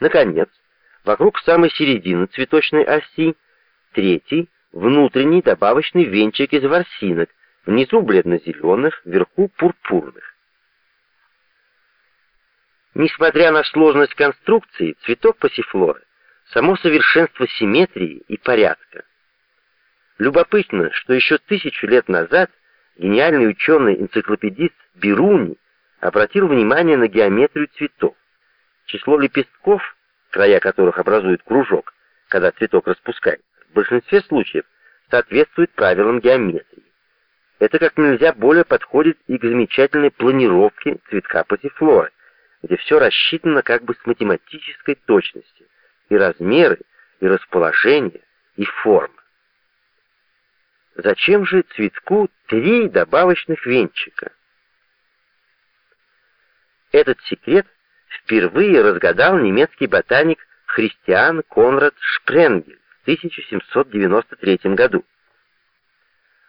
Наконец, вокруг самой середины цветочной оси третий, внутренний добавочный венчик из ворсинок, внизу бледно-зеленых, вверху пурпурных. Несмотря на сложность конструкции, цветок пассифлоры — само совершенство симметрии и порядка. Любопытно, что еще тысячу лет назад гениальный ученый-энциклопедист Бируни обратил внимание на геометрию цветов. Число лепестков, края которых образуют кружок, когда цветок распускается, в большинстве случаев соответствует правилам геометрии. Это как нельзя более подходит и к замечательной планировке цветка пассифлоры, где все рассчитано как бы с математической точностью, и размеры, и расположение, и форма. Зачем же цветку три добавочных венчика? Этот секрет впервые разгадал немецкий ботаник Христиан Конрад Шпренгель в 1793 году.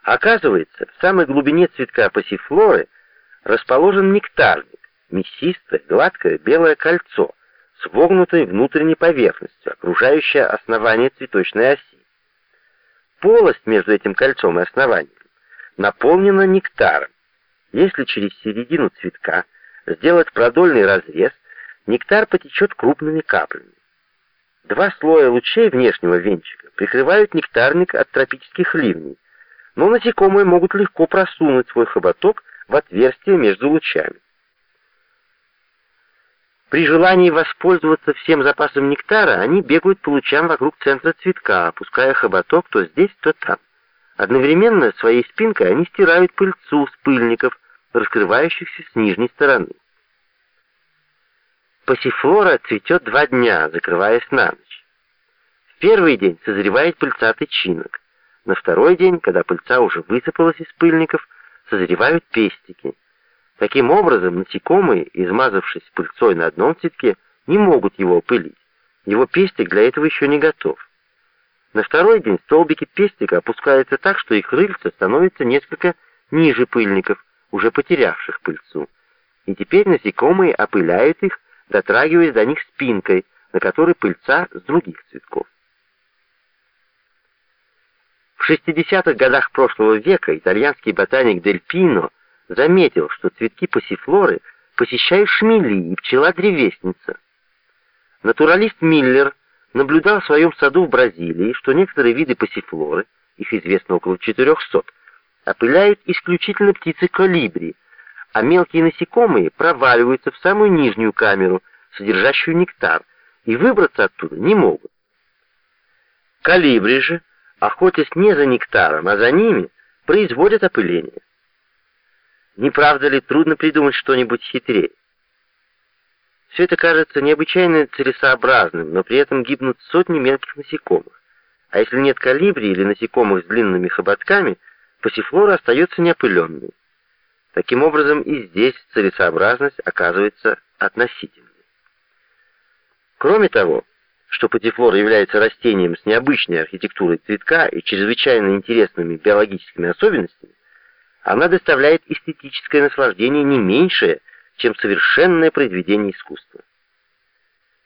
Оказывается, в самой глубине цветка пассифлоры расположен нектарник, мясистое, гладкое белое кольцо с вогнутой внутренней поверхностью, окружающее основание цветочной оси. Полость между этим кольцом и основанием наполнена нектаром. Если через середину цветка сделать продольный разрез, нектар потечет крупными каплями. Два слоя лучей внешнего венчика прикрывают нектарник от тропических ливней, но насекомые могут легко просунуть свой хоботок в отверстие между лучами. При желании воспользоваться всем запасом нектара, они бегают по лучам вокруг центра цветка, опуская хоботок то здесь, то там. Одновременно своей спинкой они стирают пыльцу с пыльников, раскрывающихся с нижней стороны. Пассифлора цветет два дня, закрываясь на ночь. В первый день созревает пыльца тычинок. На второй день, когда пыльца уже высыпалась из пыльников, созревают пестики — Таким образом, насекомые, измазавшись пыльцой на одном цветке, не могут его опылить. Его пестик для этого еще не готов. На второй день столбики пестика опускаются так, что их рыльца становятся несколько ниже пыльников, уже потерявших пыльцу. И теперь насекомые опыляют их, дотрагиваясь до них спинкой, на которой пыльца с других цветков. В 60-х годах прошлого века итальянский ботаник Дель Пино заметил, что цветки пассифлоры посещают шмели и пчела-древесница. Натуралист Миллер наблюдал в своем саду в Бразилии, что некоторые виды пассифлоры, их известно около 400, опыляют исключительно птицы колибри, а мелкие насекомые проваливаются в самую нижнюю камеру, содержащую нектар, и выбраться оттуда не могут. Колибри же, охотясь не за нектаром, а за ними, производят опыление. Не правда ли трудно придумать что-нибудь хитрее? Все это кажется необычайно целесообразным, но при этом гибнут сотни мелких насекомых. А если нет калибри или насекомых с длинными хоботками, пассифлора остается неопыленной. Таким образом, и здесь целесообразность оказывается относительной. Кроме того, что патифлора является растением с необычной архитектурой цветка и чрезвычайно интересными биологическими особенностями, она доставляет эстетическое наслаждение не меньшее, чем совершенное произведение искусства.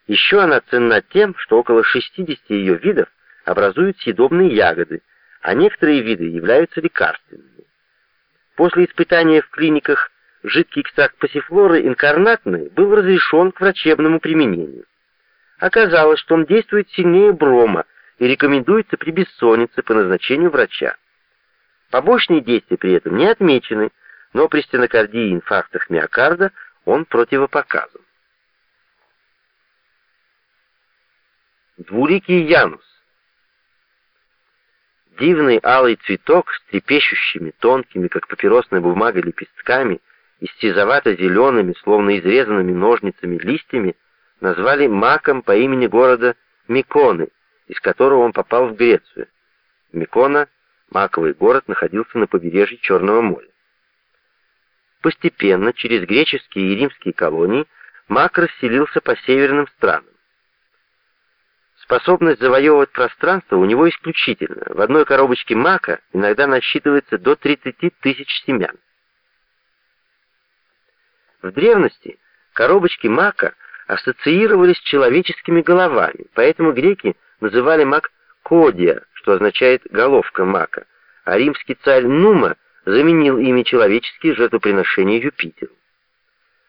Еще она ценна тем, что около 60 ее видов образуют съедобные ягоды, а некоторые виды являются лекарственными. После испытания в клиниках жидкий экстракт пассифлоры инкарнатный был разрешен к врачебному применению. Оказалось, что он действует сильнее брома и рекомендуется при бессоннице по назначению врача. Побочные действия при этом не отмечены, но при стенокардии и инфарктах миокарда он противопоказан. Двуликий янус. Дивный алый цветок с трепещущими, тонкими, как папиросная бумага, лепестками и с сизовато-зелеными, словно изрезанными ножницами листьями, назвали маком по имени города Миконы, из которого он попал в Грецию. Микона — Маковый город находился на побережье Черного моря. Постепенно, через греческие и римские колонии, мак расселился по северным странам. Способность завоевывать пространство у него исключительна. В одной коробочке мака иногда насчитывается до 30 тысяч семян. В древности коробочки мака ассоциировались с человеческими головами, поэтому греки называли мак Кодия, что означает «головка мака», а римский царь Нума заменил ими человеческие жертвоприношения Юпитеру.